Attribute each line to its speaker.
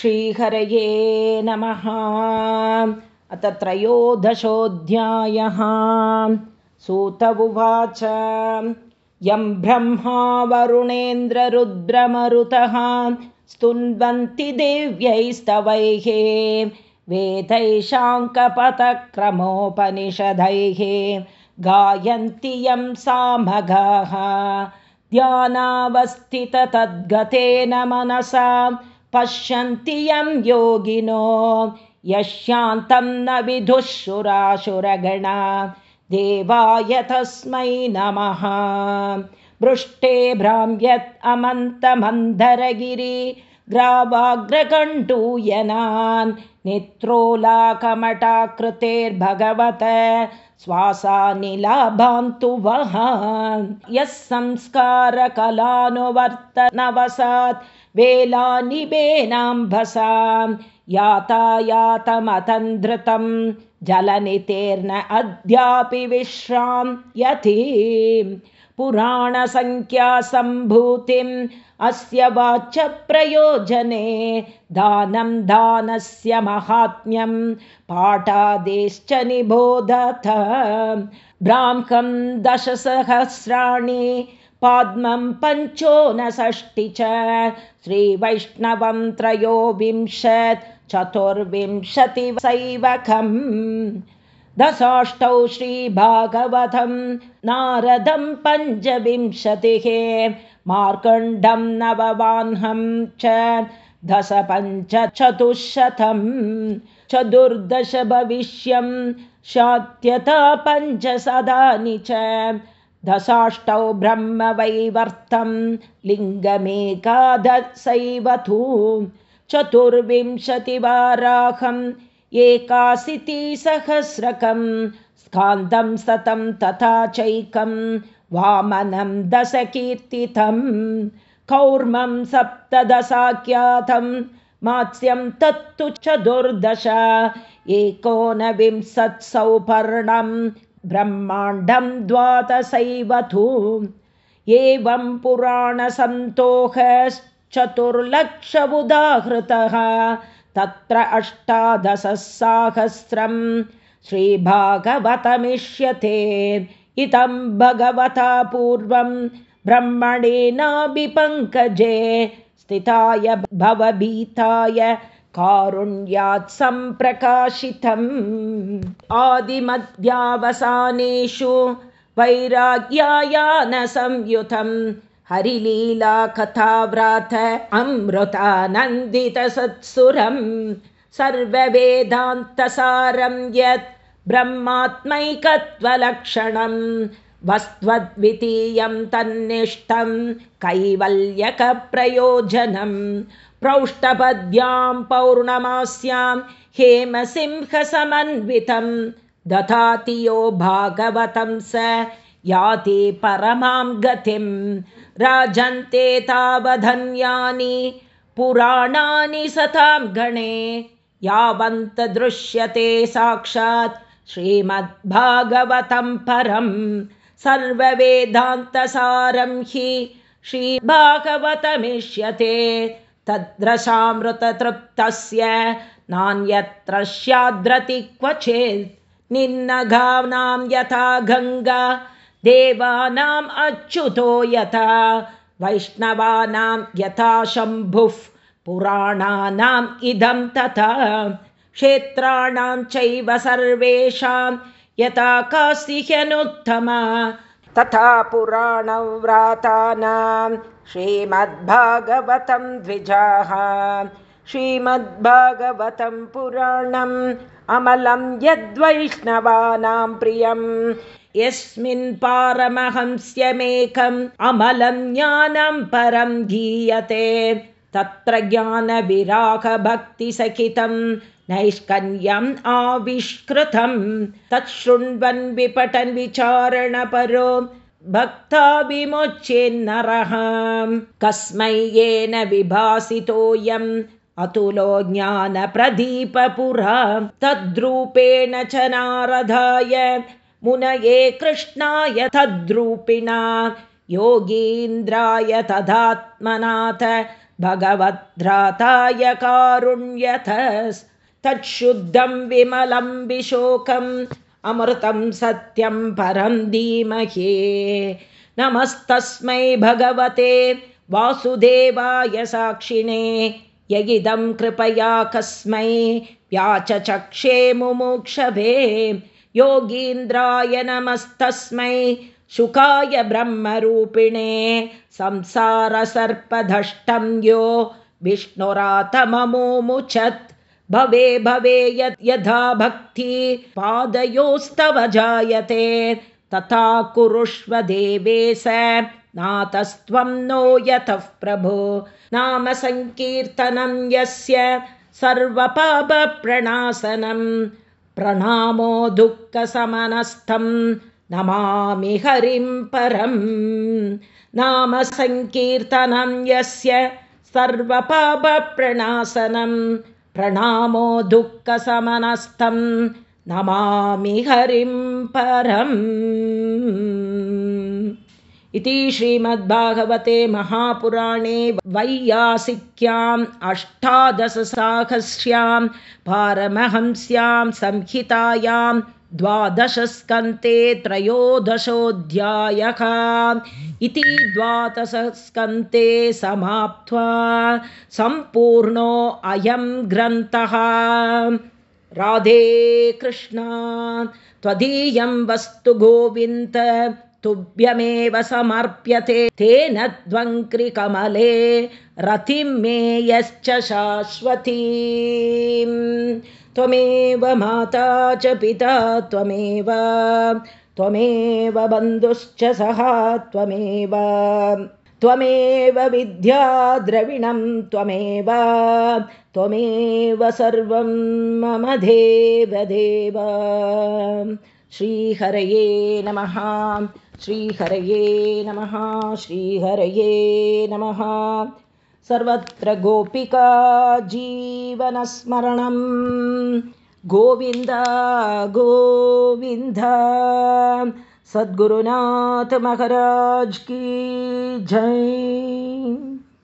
Speaker 1: श्रीहरये नमः। अथ त्रयोदशोऽध्यायः। सूत उवाच यं ब्रह्मा वरुणेन्द्ररुद्रमरुतः स्तुन्वन्ति देव्यैस्तवैः वेदैशाङ्कपथक्रमोपनिषदैः गायन्ति यं सामगाः ध्यानावस्थिततद्गतेन मनसा पश्यन्ति यं योगिनो यशान्तं न विदुःशुराशुरगणा देवाय तस्मै नमः। पृष्ठे भ्राम्यत् अमन्तमन्धरगिरि ग्रावाग्रकण्टूयनान् नेत्रोलाकमटाकृतेर्भगवत श्वासानिलाभान्तु वः यः संस्कारकलानुवर्तनवसात् वेलानिबेनाम्भसां यातायातमतन्धृतं जलनितेर्न अद्यापि विश्रां यति पुराणसङ्ख्यासम्भूतिम् अस्य वाच्यप्रयोजने दानं दानस्य माहात्म्यं पाठादेश्च निबोधत ब्राह्मं दशसहस्राणि पाद्मं पञ्चोनषष्टि च श्रीवैष्णवं त्रयोविंशत् चतुर्विंशतिसैवकम् दशाष्टौ श्रीभागवतं नारदं पञ्चविंशतिः मार्कण्डं नववाह्नं च दश पञ्चचतुश्शतं चतुर्दश भविष्यं शात्यता पञ्चसदानि च दशाष्टौ ब्रह्मवैवर्तं लिङ्गमेकादशैव तु चतुर्विंशतिवाराहम् एकाशीतिसहस्रकं स्कान्दं सतं तथा चैकं वामनं दशकीर्तितं कौर्मं सप्तदशाख्यातं मात्स्यं तत्तु चतुर्दश एकोनविंशत्सौपर्णं ब्रह्माण्डं द्वादशैवतु एवं पुराणसन्तोषश्चतुर्लक्षबुदाहृतः तत्र अष्टादशसाहस्रं श्रीभागवतमिष्यते। इतं भगवता पूर्वं ब्रह्मणेनाभिपङ्कजे स्थिताय भवभीताय कारुण्यात् सम्प्रकाशितम्। आदिमध्यावसानेषु वैराग्यायानसंयुतं हरिलीलाकथाव्रात अमृतानन्दितसत्सुरं सर्ववेदान्तसारं यत् ब्रह्मात्मैकत्वलक्षणं वस्त्वद्वितीयं तन्निष्ठं कैवल्यकप्रयोजनं प्रौष्टपद्यां पौर्णमास्यां हेमसिंहसमन्वितं दधाति यो भागवतं स याति परमां गतिं। राजन्ते तावधन्यानि पुराणानि सतां गणे। यावन्त दृश्यते साक्षात् श्रीमद्भागवतं परं। सर्ववेदान्तसारं हि श्रीभागवतमिष्यते। तद्रशामृततृप्तस्य नान्यत्र स्याद्रति क्वचित्। निन्नगानां यथा गङ्गा देवानाम् अच्युतो यथा वैष्णवानां यथा शम्भुः पुराणानाम् इदं तथा क्षेत्राणां चैव सर्वेषां यथा कास्यनुत्तमा तथा पुराणव्रातानां श्रीमद्भागवतं द्विजाः श्रीमद्भागवतं पुराणम् अमलं यद्वैष्णवानां प्रियं यस्मिन् पारमहंस्यमेकम् अमलं ज्ञानं परं गीयते। तत्र ज्ञानविरागभक्तिसहितं नैष्कन्यम् आविष्कृतं तच्छृण्वन् विपठन् विचारणपरो भक्ता विमोच्येन्नरः कस्मै येन विभासितोऽयम् अतुलो ज्ञानप्रदीपपुरा तद्रूपेण च नारदाय। मुनये कृष्णाय तद्रूपिणा। योगीन्द्राय तदात्मनाथ। भगवद्भ्राताय कारुण्यतस्तच्छुद्धं विमलं विशोकम्। अमृतं सत्यं परं धीमहे। नमस्तस्मै भगवते। वासुदेवाय साक्षिणे यगिदं कृपया कस्मै व्याचचक्षे मुमुक्षभे योगीन्द्राय नमस्तस्मै। शुकाय ब्रह्मरूपिणे संसारसर्पधष्टं यो विष्णुरातममुमुचत्। भवे भवे यथा भक्ति पादयोस्तव जायते। तथा कुरुष्व देवे स नातस्त्वं नो यतः प्रभो। नाम सङ्कीर्तनं यस्य सर्वपापप्रणासनं। प्रणामो दुःखसमनस्थं नमामि हरिं परं नाम सङ्कीर्तनं यस्य सर्वपापप्रणासनं। प्रणामो दुःखसमनस्थं नमामि हरिं परम् इति श्रीमद्भागवते महापुराणे वैयासिक्याम् अष्टादशसाहस्र्यां पारमहंस्यां संहितायां द्वादशस्कन्ते त्रयोदशोऽध्यायः इति द्वादशस्कन्ते समाप्त्वा सम्पूर्णो अयं ग्रन्थः। राधे कृष्ण त्वदीयं वस्तु गोविन्द तुभ्यमेव समर्प्यते तेन द्वङ्क्रिकमले रतिं मे यश्च शाश्वती त्वमेव माता च पिता त्वमेव त्वमेव बन्धुश्च सः त्वमेव त्वमेव विद्या द्रविणं त्वमेव त्वमेव सर्वं मम देवदेव। श्रीहरये नमः श्रीहरये नमः श्रीहरये नमः। सर्वत्र गोपिका जीवनस्मरणं। गोविन्द गोविन्द। सद्गुरुनाथ की जय